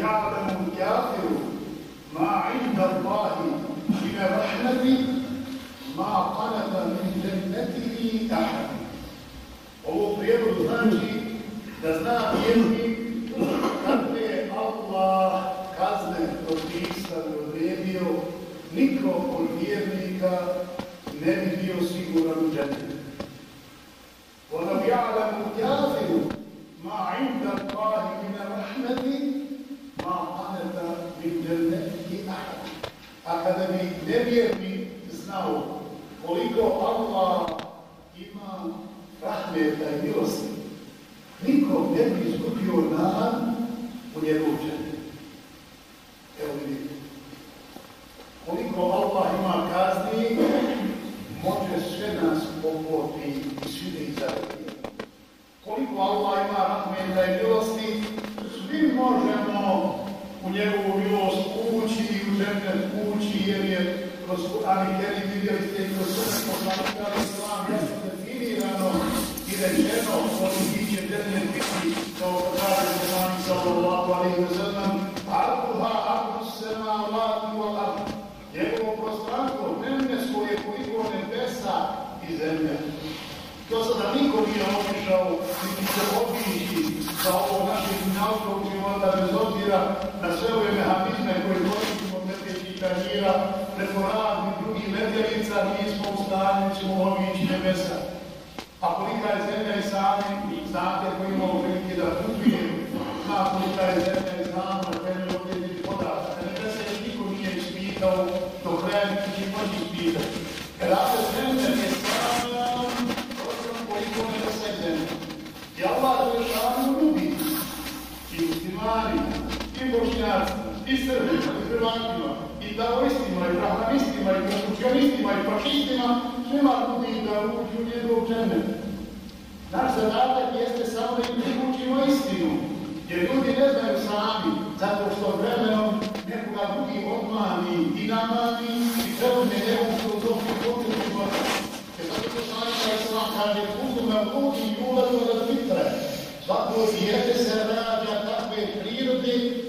يعلم الكافر ما عند الله من الرحمة ما قنط من جنته أحد Ovo prijevodu znači da zna vjernik kakve Allah kazne propisao i odredio, niko od vjernika ne bi bio siguran u džennetu. Nevjerni znao koliko Allah ima rahmeta i milosti, niko ne bi izgubio nada u njegov džennet. Evo vidite. Koliko Allah ima kazni, može sve nas pokoti i svi da ih zavedi. Koliko Allah ima rahmeta i milosti, svi možemo u njegovu milost ući i u džennet ući, jer je kroz Kur'an i Kerim vidjeli ste i kroz sunet poslanika Islam jasno definirano i rečeno koji će džennet biti kao kaže poslanik sallallahu alaihi wa sallam Arduha ardu sema wa ardu njegovo prostranstvo nemesko je koliko nebesa i zemlja. Do sada niko nije otišao niti se obići sa ovog našeg naukovog života bez obzira na sve ove mehanizme koje koristimo letjećih karijera, preko raznih drugih letjelica, mi smo u stanju ćemo obići nebesa. A kolika je zemlja i sami, znate koji imamo prilike da putujemo, zna kolika je zemlja i znamo na temelju određenih podataka. Nebesa je niko nije ispitao do kraja niti će moći ispitati. Kada zemlja je sam, prostor koliko nebesa i zemlja. I Allah Đelešanu ljubi i muslimani, i bošnjacima, i srbima, i hrvatima, i taoistima, i brahmanistima, i konfucijanistima, i fašistima, svima ljubi da uđu u njegov džennet. Naš zadatak jeste samo da im priučimo istinu, jer ljudi ne znaju sami, zato što vremenom nekoga drugi odmani i namani i preuzme njegovu filozofiju potrebno. Jer zato što sami Islam kaže, me ljudi i ulazu da. Svako dijete se rađa takve prirode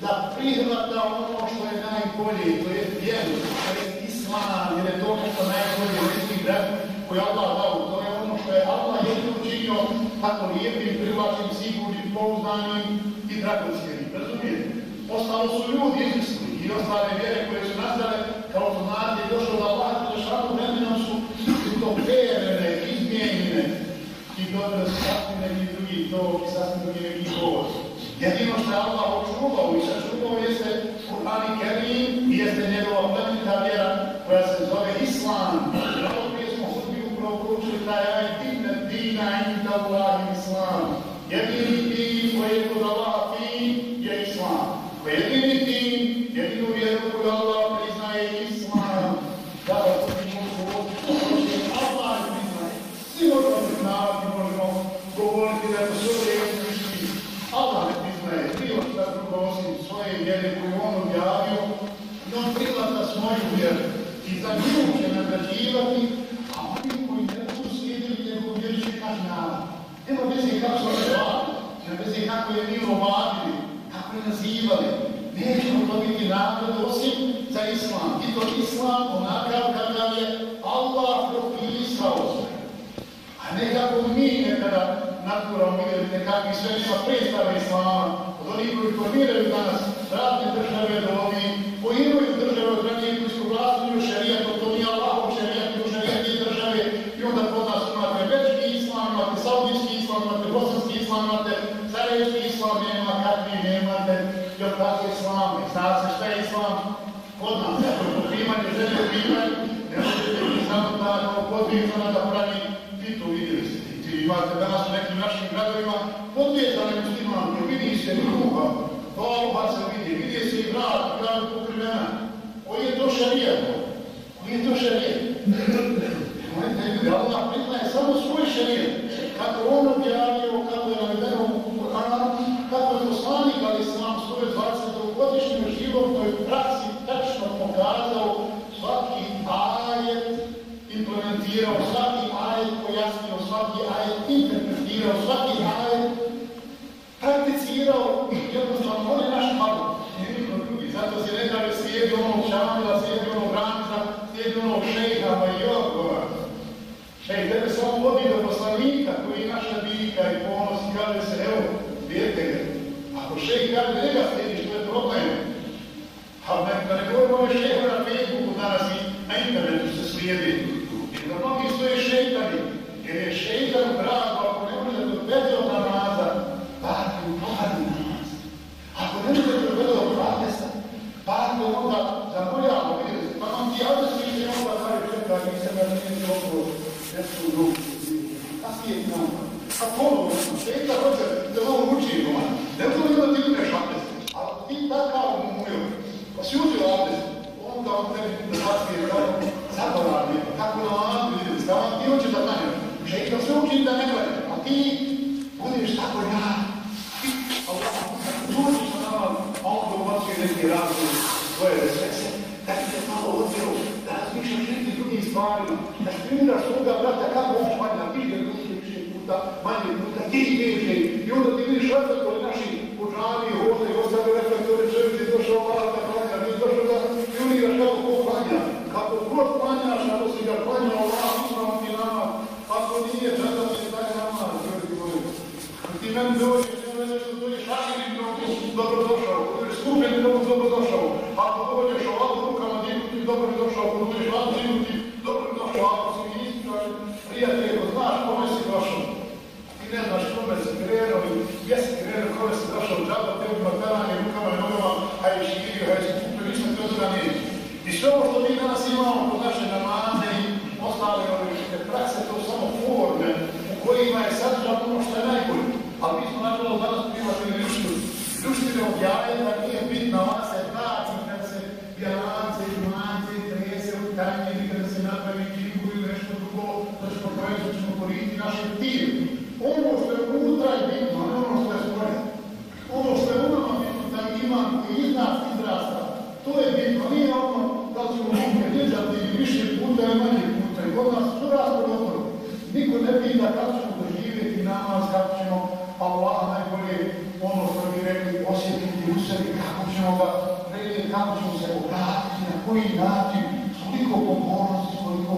da prihvata ono što je najbolje, to je vjeru, to je islam, jer je to nešto najbolje, neki brak koji Allah dao, to je ono što je Allah jedno učinio tako lijepim, privlačnim, sigurnim, pouzdanim i dragocjenim. Razumijete? Ostalo su ljudi izmisli i ostale vjere koje su nastale, kao što znate, došlo da Allah i šalu vremenom su utopljene, izmijenjene i dobro sasvim neki drugi to i sasvim drugi neki govor. Jedino što je Allah očuvao i sačuvao jeste Kur'an i Kerim i jeste njegova plemenita vjera koja se zove Islam. Zato prije smo hudbi upravo proučili taj aj dina dina inda Islam. Jedini nazivali. Nećemo dobiti nagradu osim za islam. I to islam onakav kakav je Allah propisao sve. A ne kako mi nekada naturalno vidjeli nekakvi sveća predstave islama, od onih koji formiraju danas razne države do ovi, Hallelujah. da skrinira svoga brata kako on manja, ide ručne više puta, manje puta, ti bježe i onda ti vidiš razliku od naših požari, ovdje, ostale reflektore, čovjek je došao malo da klanja, nije došao da kako ko klanja. Kako god klanjaš, ako si ga klanja Allah, imam ti taj nama, ljudi moji. Ti meni dođeš biti naši tim. Ono što je unutra je bitno, ono što je spore. Ono što je u nama bitno da ima i iz nas izrasta. To je bitno, nije ono da li ćemo mobilizati više puta i manje puta. I od nas su razgovor Niko ne pita kako ćemo doživjeti namaz, kako ćemo pa Allah najbolje ono što bi rekli osjetiti u sebi, kako ćemo ga prenijeti, kako ćemo se obratiti, na koji način, koliko pokornosti, koliko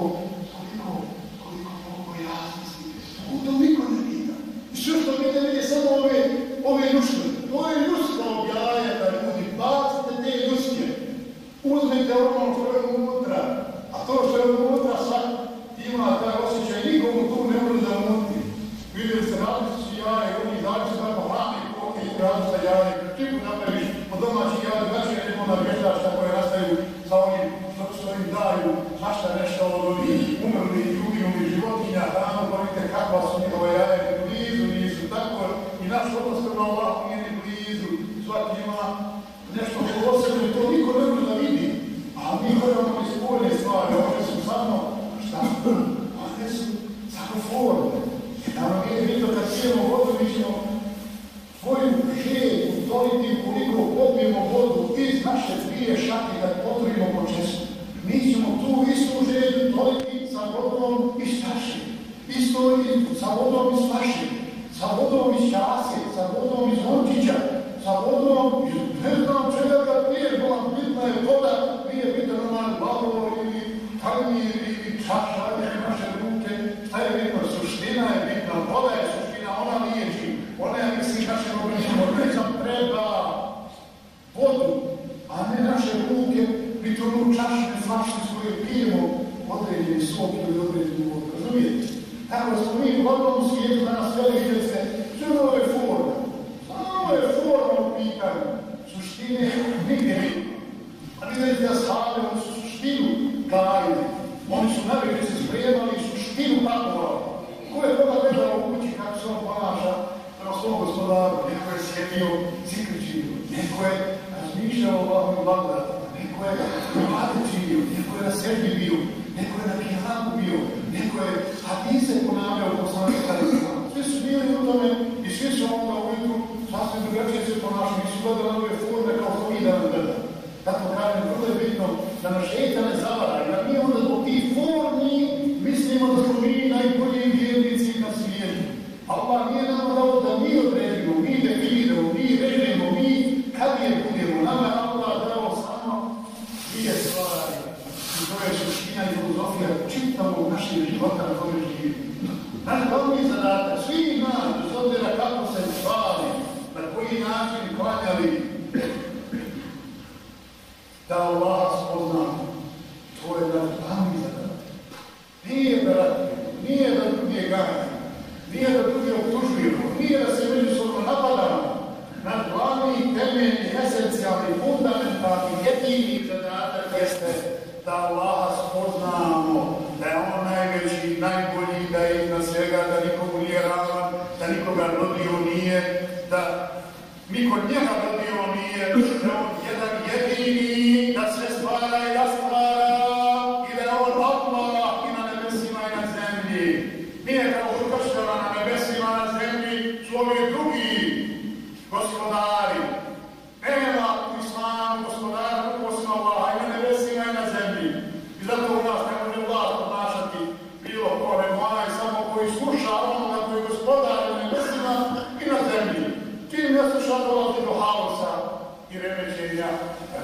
i remećenja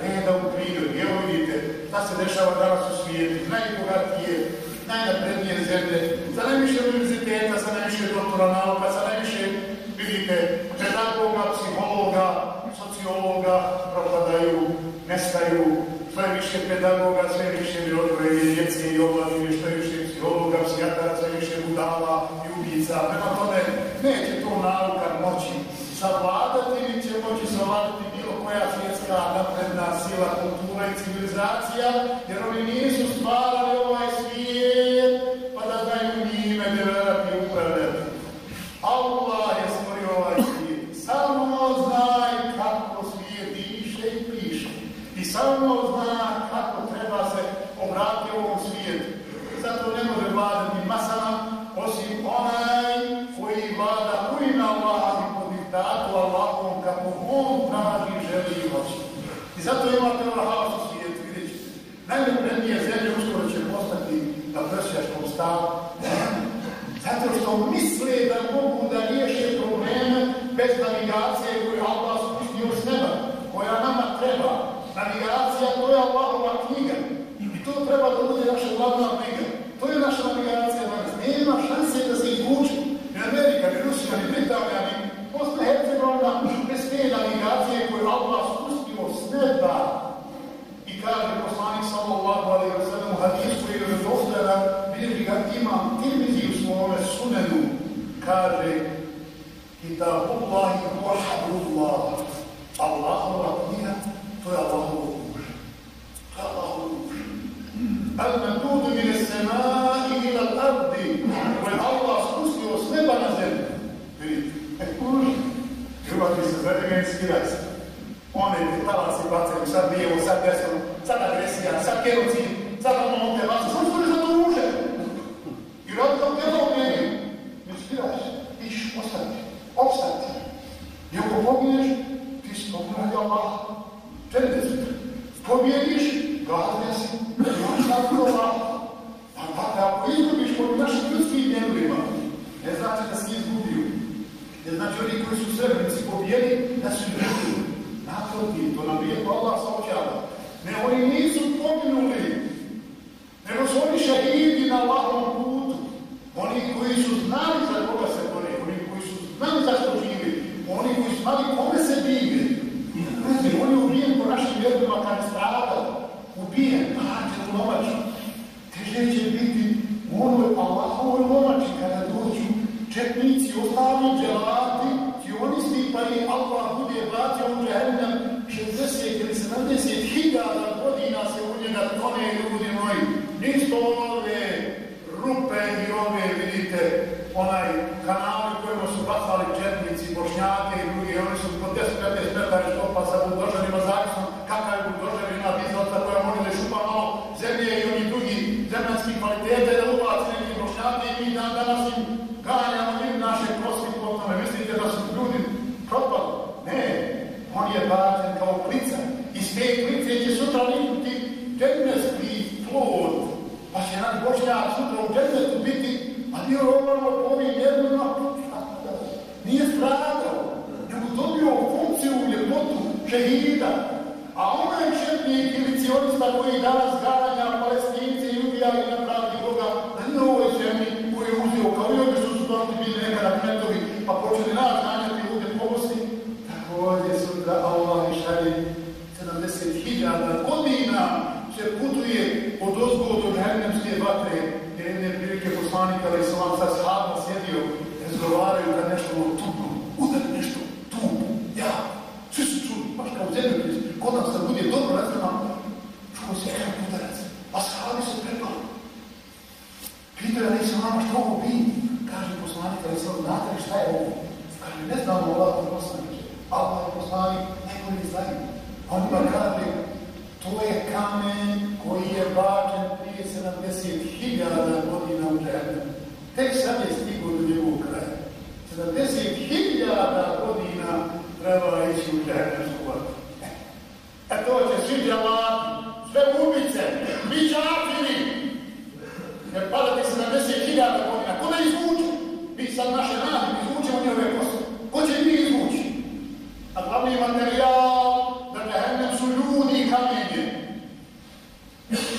reda u prirodi. Evo vidite šta se dešava danas u svijetu. Najbogatije, najnaprednije zemlje, sa najviše univerziteta, sa najviše doktora nauka, sa najviše, vidite, pedagoga, psihologa, sociologa, propadaju, nestaju, sve više pedagoga, sve više odgoje djece i obladine, što više psihologa, psihijatara, sve više budala i ubica. Prema tome, civilizacija, jer oni nisu stvarali ovaj svijet, pa da znaju njime develati upravljati. Allah je stvorio ovaj svijet. Samo znaj kako svijet diše i piše. I samo zna kako treba se obratiti ovom svijetu. Zato ne može vladati masama, osim onaj koji vlada u ime Allaha i po diktatu Allahom kako on traži, želi i hoće. I zato imate ovaj haos u svijetu, vidjet Najnaprednije zemlje uskoro će postati na pršljaškom stavu. Zato što misle da mogu da riješe probleme bez navigacije koju Allah spustio s neba, koja nama treba. Navigacija to je Allahova knjiga. I to treba da bude naša glavna briga. To je naša navigacija danas. Nema šanse da se izvuče. Ni Amerika, ni Rusija, ni Britanija, ni Bosna i Hercegovina bez te navigacije koju Allah spustio s neba. Imam Tirmizi u svome sunenu, kaže Kitabullahi wa habrullah. Allahova knjiga, to je Allahovo duša. To je Allahovo duša. Al medudu mine semai ila l'ardi, koje Allah spustio s neba na zemlju. Vidite, e kuži. Hrvati se za njega inspirati. One talaci bacaju, sad lijevo, sad desno, sad agresija, sad genocid, sad ono ovdje, ljudi moji, nisu ove rupe i ove, vidite, onaj kanal kojima su bacali četnici, bošnjaci, putne vatre, jer jedne prilike poslanik, ali i salam, sa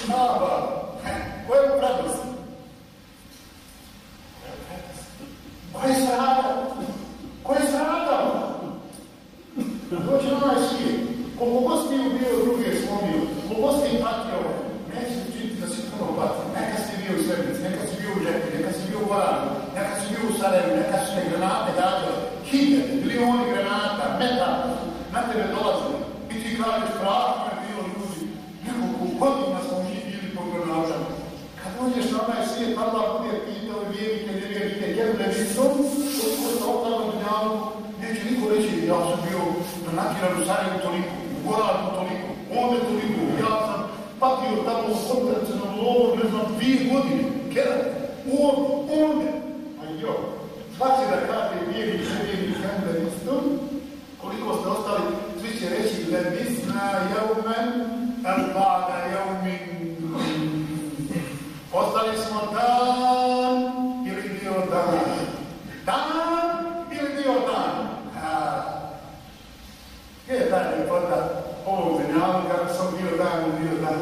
Krishna, Vamos para Postali smo dan ili dio dan? Dan ili dio dan? Gdje je ta ljepota ovog dunjavka, sam bio dan ili dio dan?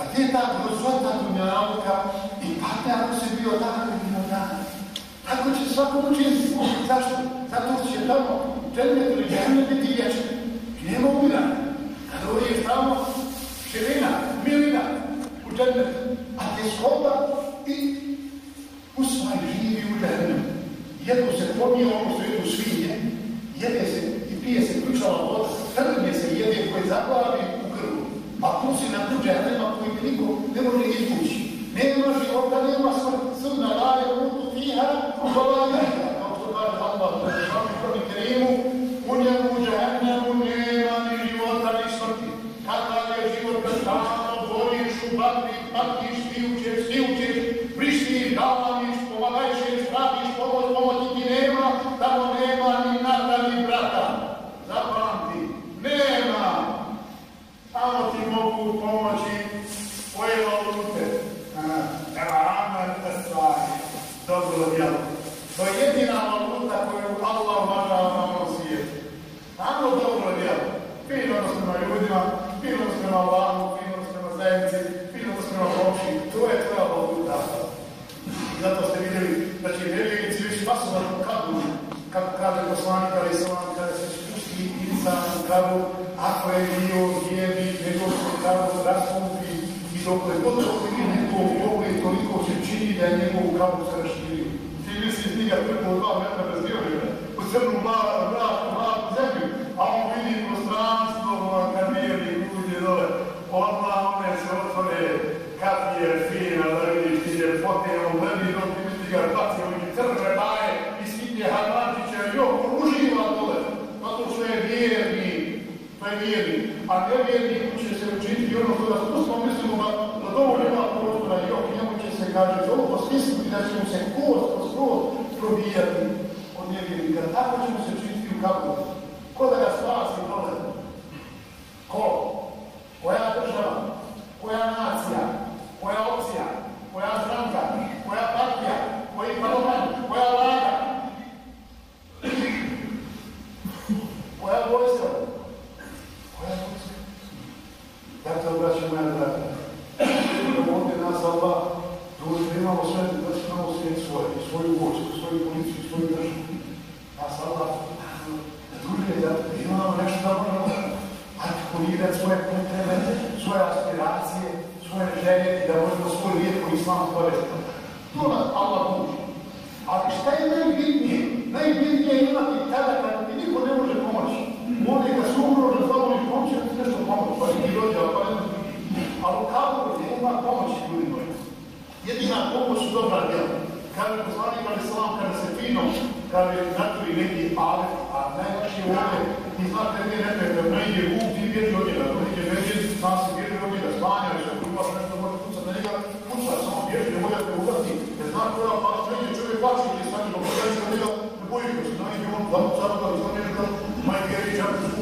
A gdje je ta grozota dunjavka i patnja ako si bio dan ili dio dan? Tako će svako učiniti. Zašto? Zato što će tamo džennet ili džennet biti vječni. I nema umiranja. Kad uvijek tamo širina, milina u džennetu skopa i usmaj živi u danu. Jedno se pomije ono su jedu svinje, jede se i pije se ključala voda, trgne se jede koje zaglavi u krvu. A pusi na tu džanema koji mi niko ne može izvući. Nema života, nema smrt, srna raja, ruku tiha, uvala neka. Kao što kaže Allah, u šalom kerimu, u njemu džanemu nema ni života, ni smrti. Kada je život, kada dvoriš u batri, patri, nevjerniku će se učiniti ono što da smo mislimo da, da dovoljno ima prostora i ok, njemu će se, kaže, toliko smisliti da će mu se kost skroz probijati od nevjernika. Tako će mu se učiniti u kapu. Ko da ga spasi dole? Ko? Koja država? Koja nacija? Koja opcija? Koja stranka? Koja partija? Koji parlament? Koja vlada? Koja vojska? Koja vojska? Dakle, obraćam moja draga, da ovdje nas Allah duži da imamo sve, da imamo svijet svoje, svoju vojsku, svoju policiju, svoju državu. Nas Allah da duži da imamo nešto da možemo artikulirati svoje potrebe, svoje aspiracije, svoje želje i da možemo svoj lijepo islam stvoriti. To nas Allah duži. Ali šta je najbitnije? Je imati tada kad ti niko ne može pomoći. Ovdje kad su ugroženi slaboni pomoći, ti nešto pomoći, pa ti dođe, pa ne. Ali kako nema pomoći ljudi moji? Jedina pomoć su dobra djela. Kaže poslanik Ali Salam, kada se fino, kada je naturi neki alet, a najlakše je ovdje, ti znate gdje ne treba, ne ide u, ti bježi od njega, to ide medvjed, zna se bježi od njega, spanja, više grupa, nešto može kucati na njega, kuca, samo bježi, ne možete ugati, ne zna koja pa ide čovjek plaći, gdje stanje, ne će od njega, ne boji ga se, ne ide on, da mu carka, da zna njega, maj bježi, čak se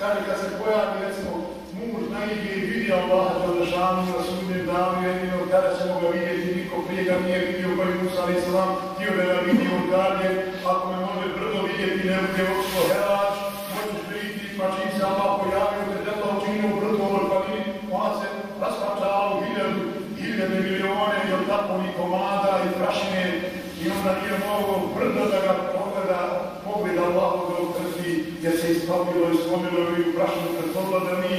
kaže kad se pojavi, recimo, muž najde i vidi Allaha Đalešanu na sudnjem danu, jedino kada ćemo ga vidjeti, niko prije ga nije vidio, pa je Musa alaih salam, htio da ga vidi od dalje, ako me može brdo vidjeti, ne bude očito helač, možeš vidjeti, pa čim se Allah pojavio, te dela učinio brdo, pa vidi, ona se raspačala u hiljadu, hiljade milione, i ni komada i prašine, i onda nije mogo brdo da ga pogleda, pogleda Allahu jer se isplavilo i slomilo i u prašinu pretvorilo da mi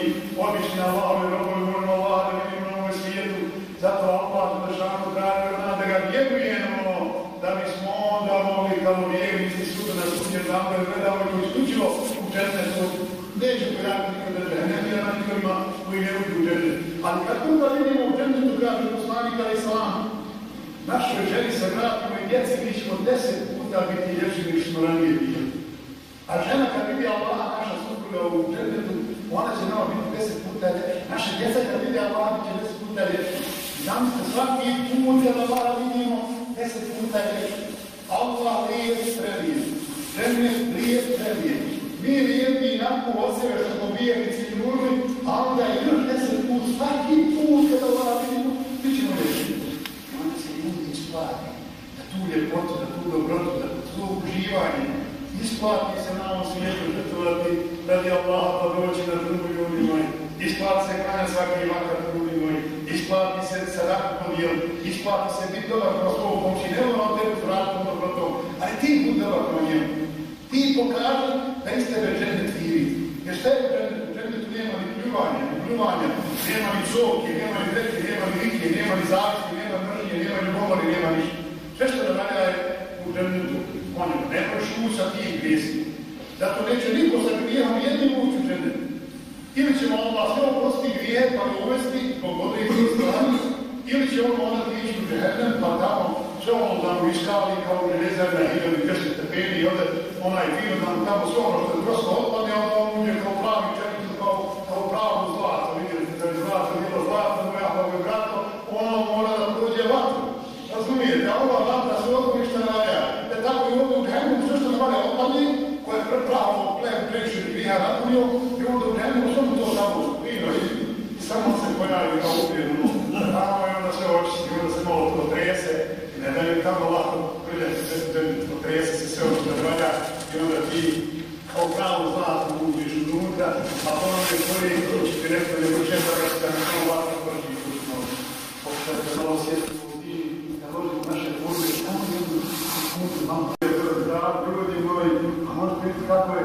obični Allahove robovi moramo Allah da vidimo na ovoj svijetu. Zato Allah Đelešanu kaže od nas da ga vjerujemo, da bismo onda mogli kao vjernici suda na sudnjem danu da gledamo i isključivo u džennetu. Neće pojaviti nikad da ne bira na nikodima koji ne uđu u džennetu. Ali kad onda vidimo u džennetu, kaže poslanika Islam, našoj ženi se vratimo i djeci, mi ćemo deset puta biti ljepši nego što smo ranije bili. A žena kad vidi Allaha, naša supruga u džennetu, ona Allah će deset puta reći. Zamislite, svaki put kada Allah vidimo, deset puta reći. Allah lije strelije, žene lije strelije. Mi lijepi nakon od sebe što smo bijelici i ljudi, a onda je još deset put, svaki put kada Allah vidimo, mi ćemo reći. I onda se ljudi isplati da tu ljepotu, da tu dobrotu, da tu uživanje, isplati se na ovom svijetu žrtvovati radi Allaha pa doći na drugu ljudi moji. Isplati se klanja svaki vakat ljudi moji. Isplati se sadaku podijeliti. Isplati se biti dobar kroz svog pomoći. Ne ono tebi vratom dobrotom, ali ti budi dobar pro njemu. Ti pokaži da iz tebe džennet viri. Jer šta je? U džennetu nema ni pljuvanja, ni pljuvanja, nema ni zovke, nema ni reke, nema ni rike, nema ni zavisti, nema mržnje, nema ni govori, nema ništa. Sve što da je u džennetu konjem. Ne tu sa tim grijesima. Zato neće niko sa grijehom jednim ući džennetu. Ili ćemo Allah sve oprosti grije pa ga uvesti zbog određenih strani, ili će on onda ići u džehennem pa tamo sve ono da mu iskali kao železarna hiljadi kršće stepeni i onda onaj fino da mu tamo sve ono što je prosto otpadne, onda on uđe kao pravi čelicu, kao, kao pravo zlato. Vidjeli ste da je zlato bilo zlato, mu ja kao brato, ono mora da prođe vatru. Razumijete, a ova vatra se od ništa ne valja. Da tako i ovdje u džehennem sve što ne valja otpadne, koje je prepravo plem previše grija napunio, i onda u džehennem samo to samo vino i samo se pojavi kao uvijedno. Tamo je onda sve očisti, onda se malo to trese, i ne daju tamo lako priljeti sve su džehennem, to trese se sve ono valja, i onda ti kao pravo zlato uđeš unutra, a nam je koji će ti da je učen da se samo lako prođi i kućno. Pokušajte malo sjetiti u ti, kad dođemo u naše područje, samo jednu sekundu, malo da ljudi moji, a možete vidjeti kako je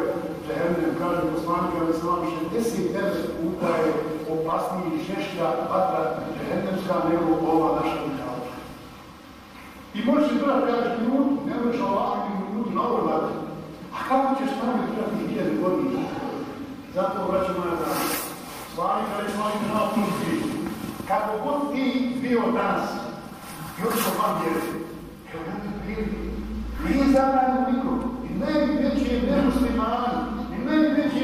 džehennem, kaže poslanik, ali se vam 69 puta je opasniji i žešća vatra džehennemska nego ova naša dunjavča. I možeš se brat kažeš minutu, ne možeš ovako ni minutu na ovoj vatri. A kako ćeš staviti čak i hiljade godina? Zato, braćo moja dana, svani kada je svani na tužbi, kako god ti bio danas, još što vam vjeri, evo da ti prilike, nije zabranjeno nikom. I najveći je nemuslimani, i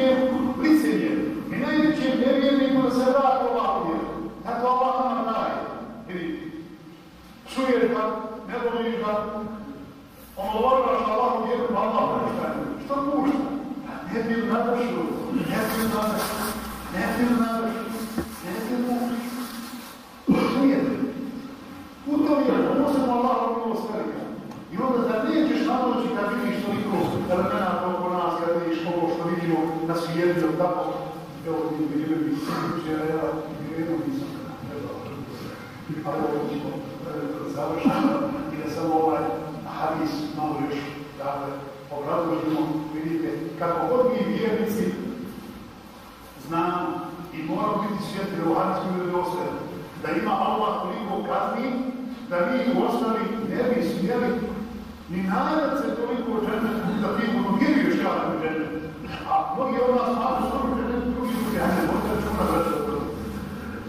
je licenje, i najveći je nevjerniku da se vrati ovako vjeru. Tako Allah nama daje. Vidi, čuješ ga, ne voliš ga, omalovažaš Allahu vjeru, pa Allah. Što pušta? Ne bil nadršu, ne bil nadršu, ne bil nadršu, ne nadršu. Čujete? U tom je, posebno Allah milost velika. I onda da nećeš nadoći kad vidiš toliko elemena oko nas, kad vidiš ovo što vidimo na svijetu, tako, evo mi vidimo mi sviđe, ja jedno nisam ali ovo ćemo završiti i da samo ovaj hadis malo još, dakle, obrazložimo, vidite, kako god mi vjernici znamo i moramo biti svjetli u hadismu ili da ima Allah toliko kazni, da mi u osnovi ne bi smjeli ni nadat se toliko u džennetu da ti vjeruješ kada u džennetu. A mnogi od nas smatru što u džennetu, drugi u džennetu, možete računa da će to.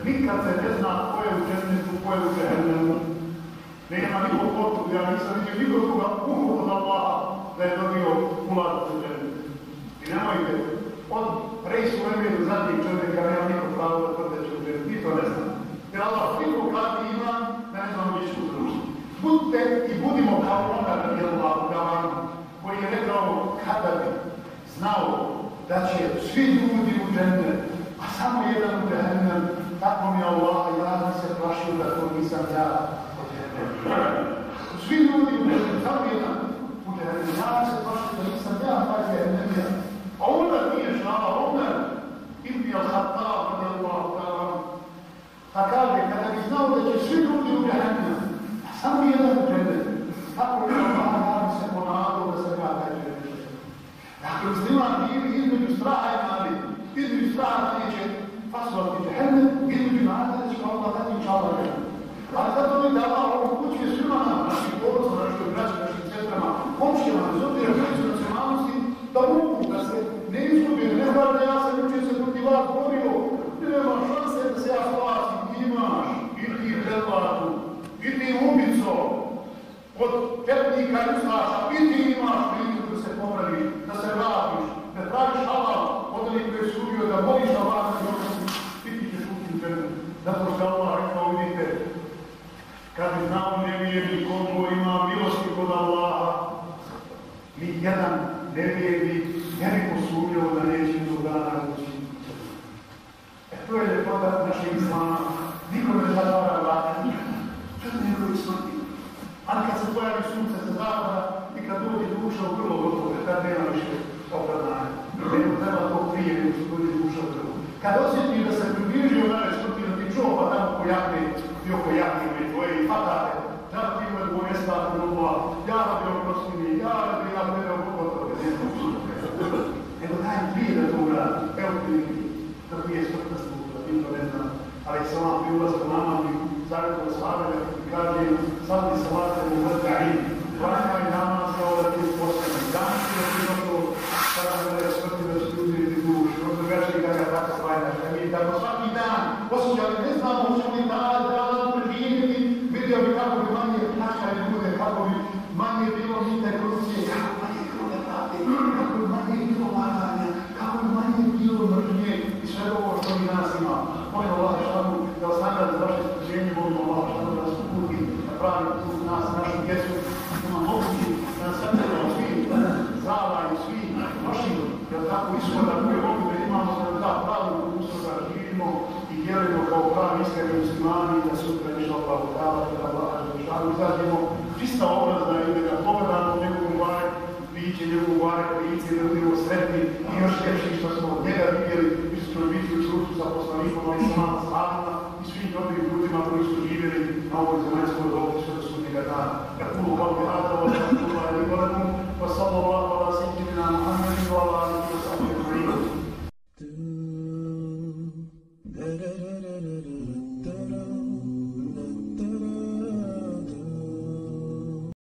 Nikad se ne zna ko je u džennetu, ko je u džennetu. Nema nikog potpuno, ja nisam vidio nikog koga puhu od Allaha da je dobio ulaz u džennetu. I nemojte, od rejsu vremenu zadnjeg čovjeka nema nikog pravo da tvrde će u džennetu. Mi to ne znamo. Jer Allah toliko kazni Omer radijallahu ta'ala koji je rekao kada bi znao da će svi ljudi u džennet, a samo jedan u džennet, tako mi Allah, ja se plašio da to nisam ja u džennet. Svi ljudi u džennet, samo jedan u džennet, ja se plašio da nisam ja taj džennet. A Omer nije žala, Omer ibn al-Khattab radijallahu ta'ala pa kaže, kada bi znao da će svi ljudi u džennet, samo jedan u džennet. Tako je Allah, ja bi se ponadao da se ja taj džennet. Dakle, musliman živi između straha i nadi. Između straha da neće fasovati džennet, između nade da će Allah dati inšallah džennet. Ali zato mi da Allah ovo kuće svima nam, našim porodcima, našim braćima, našim sestrama, komšćama, bez obzira koji su nacionalnosti, da mogu da se ne izgubio, ne bar da ja sam učio se protiv vas borio, nema šanse da se ja spasim, imaš, i ti hrvatu, i ti ubico, od četnika izlaša, i ti imaš priliku da se popraviš, da se vratiš, da praviš halal od onih koji je sudio, da voliš vas, i odnosi, ti ti ćeš ući u džene. Zato što Allah rekao, vidite, kad bi znao nevijedni on ima milosti kod Allaha, ni jedan nevijedni ne bi posumljao da neće do dana ući. E to je ljepota naše islama. Niko ne zadara vratiti. nikada. Čak nekoj smrti. Ali kad se pojavi sunce sa zapada i kad dođe duša u grlo gotovo, tad nema više opravdanja. Nego treba to prije nego što dođe duša u grlo. Kad osjeti da se približio najve smrti, da ti čuo pa tamo pojavne i oko javne tvoje i fatate, da ti ima dvoje mjesta grobova, ja da bi oprostili, ja da bi ja tebe oprostili, ne znam Nego daj prije da to uradi. Evo ti da prije smrtna služba, ti to ne znam. Ali sam vam pri ulazku nama mi zaredno slavlja i kaže sad mi se vate u vrtari, klanjaj nama kao da ti postavim. Dan ti da ti gotovo sada da iskreni muslimani, da sutra ništa Allah utala, da Allah šanu izađemo čista obrazna i